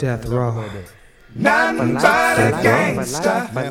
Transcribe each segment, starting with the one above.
Death Row. None but a gangster Death Row.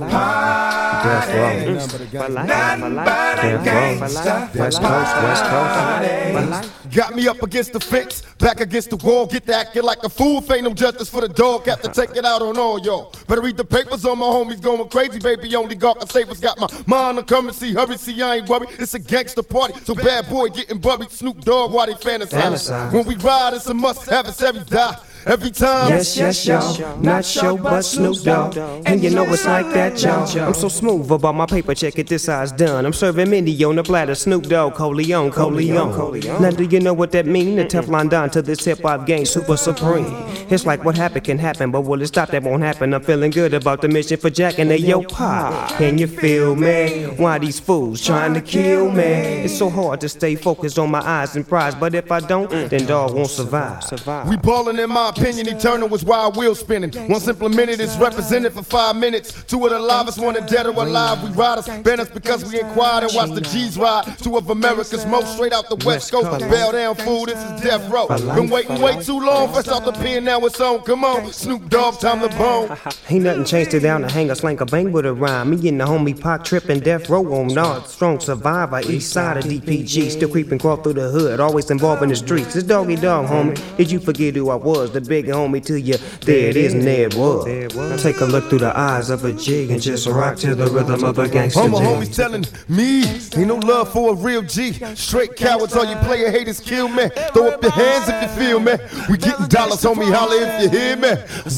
None but a Death gangster West Coast, West Coast. Got me up against the fence, back against the wall. Get to acting like a fool. Ain't no justice for the dog. Have to take it out on all y'all. Better read the papers on my homies going crazy, baby. Only God can save us. Got my mind on currency. Hurry, see, I ain't worried. It's a gangster party. So bad boy getting buried. Snoop Dogg while they fantasize. Fantasize. When we ride, it's a must have. It's every die. Every time. Yes, yes, y'all. Not show, but Snoop Dogg. And you know it's like that, y'all. I'm so smooth about my paper check. It this size done. I'm serving Mindy on the platter. Snoop Dogg, Coleon, Coleon. Now do you know what that mean? The Teflon Don to this hip hop game, super supreme. It's like what happened can happen, but will it stop? That won't happen. I'm feeling good about the mission for Jack and they yo pop. Can you feel me? Why these fools trying to kill me? It's so hard to stay focused on my eyes and prize, but if I don't, then dog won't survive. We ballin' in my opinion, eternal is why wheel spinning. One simple minute is represented for five minutes. Two of the livest, one of dead or alive. We riders, banners because we inquired and watch the G's ride. Two of America's most straight out the West Coast. Bell down fool, this is death row. Been waiting way too long, fresh out the pen, now it's on. Come on, Snoop Dogg, time to bone. Ain't nothing changed it down to hang a slank a bang with a rhyme. Me and the homie Pac tripping death row on Nod. Strong survivor, east side of DPG. Still creeping, crawl through the hood, always involved in the streets. It's Doggy Dogg, homie. Did you forget who I was? The big homie to you. There it is, and there it was. Take a look through the eyes of a G and just rock to the rhythm of a gangster All my homies telling me, ain't no love for a real G. Straight cowards, all you player haters kill me. Throw up your hands if you feel me. We getting dollars, homie, holla if you hear me.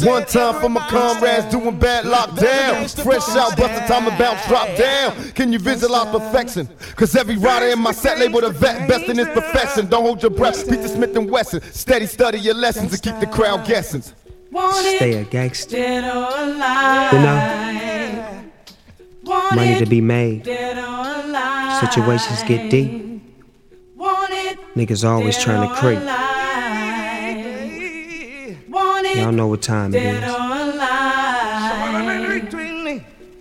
One time for my comrades doing bad lockdown. Fresh out, bust the time to bounce, drop down. Can you visit our perfection? Cause every rider in my set labeled a vet, best in his profession. Don't hold your breath, Peter Smith and Wesson. Steady study your lessons and keep the crowd guessing. Stay a gangster. Alive. You know, money to be made. dead or alive. Situations get deep. Niggas always trying to creep. alive. Want it, Y'all know what time it dead is. or alive.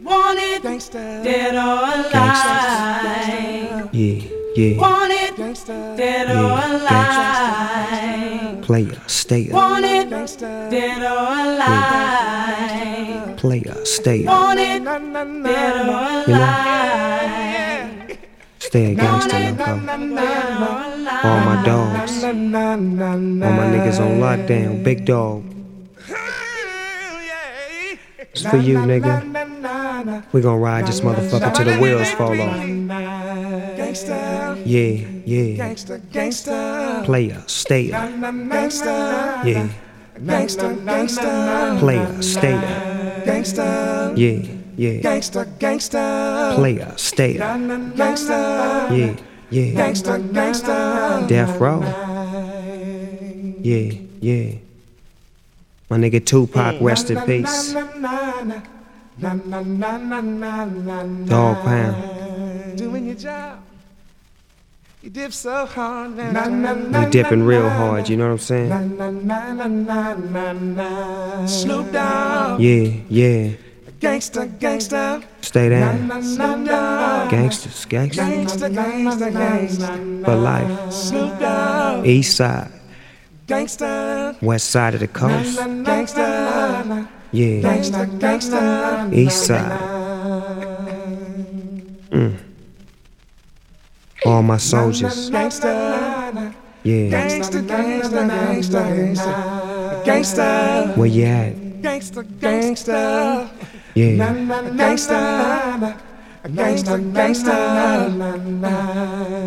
Want it, dead. Yeah, yeah. Want it, dead or Yeah, alive. Player, stay up. Dead or alive. Player, stay up. Dead or alive. stay a gangster, loco. All my dogs. All my niggas on lockdown. Big dog. It's for you, nigga. We gon' ride this motherfucker till the wheels fall off. Yeah, yeah. Gangster, gangster, player, stay up. Yeah. Player, stay up. Yeah, yeah. Player, stay up. Yeah, yeah. Death row. Yeah, yeah. My nigga Tupac, rest in peace. Dogg Pound. Doing your job. You dip so hard, man. We dipping real hard, you know what I'm saying? Snoop Dogg, Yeah, yeah. gangsta, gangsta. Stay down. Gangsters, gangsters. gangsta, gangsta, gangsta. For life. Snoop Dogg, East side, gangsta, west side of the coast. gangsta, Yeah, gangsta, gangsta. east side. All my soldiers. Gangsta, Yeah, gangsta, gangsta, gangsta, gangsta. Where you at? gangsta, gangsta. Yeah, Gangsta, gangsta, gangsta,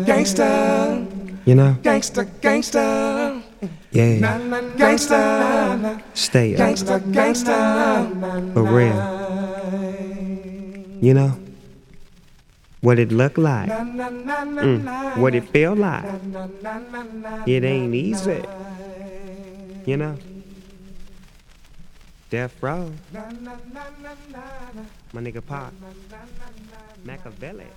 gangsta, you know? gangsta, gangsta, Yeah, gangsta, stay up. gangsta, gangsta. For real. You know? What it looked like? Mm. What it felt like? It ain't easy. You know? Death Row. My nigga Pop. Machiavelli.